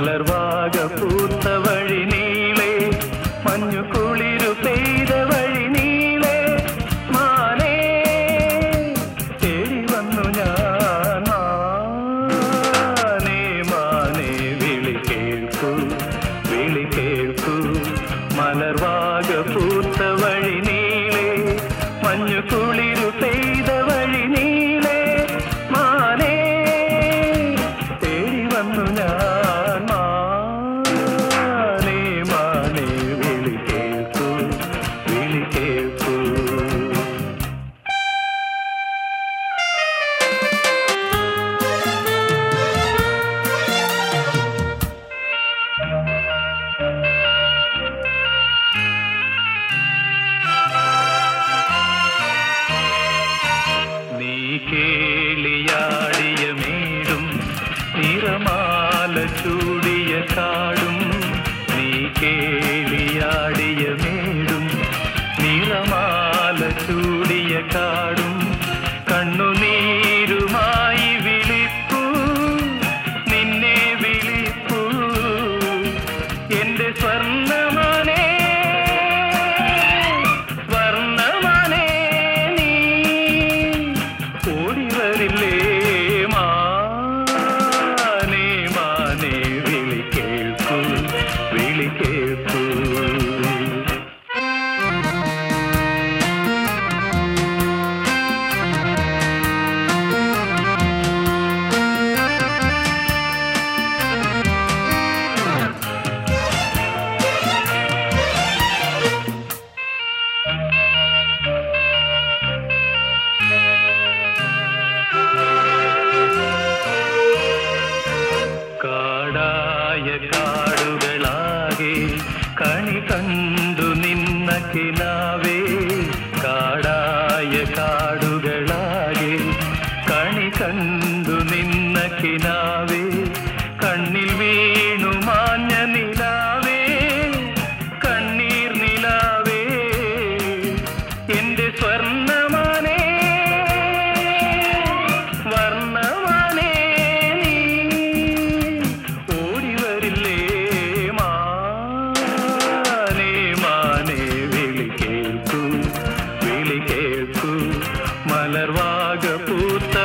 മലർവാക പൂത്ത വഴി നീളെ മഞ്ഞു കുളിരു പെയ്ത വഴി നീളെ. മാനേ തേടി വന്നു ഞാൻ. മാനേ മാനേ വിളി കേൾക്കൂ വിളി കേൾക്കൂ. മലർവാക പൂത്ത വഴി നീളെ മഞ്ഞു കുളിരു ചൂടിയ കാടും നീ കേളിയാടിയ മേടും. നീളമാല ചൂടിയ കാടും വിളി കേൾക്കൂ കണി കണ്ടു നിന്ന കിനാവേ കാടായ കാടുകളാകെ. കണി കണ്ടു നിന്ന കിനാവേ കണ്ണിൽ വീണു വിളി കേൾക്കൂ മലർവാക പൂത്ത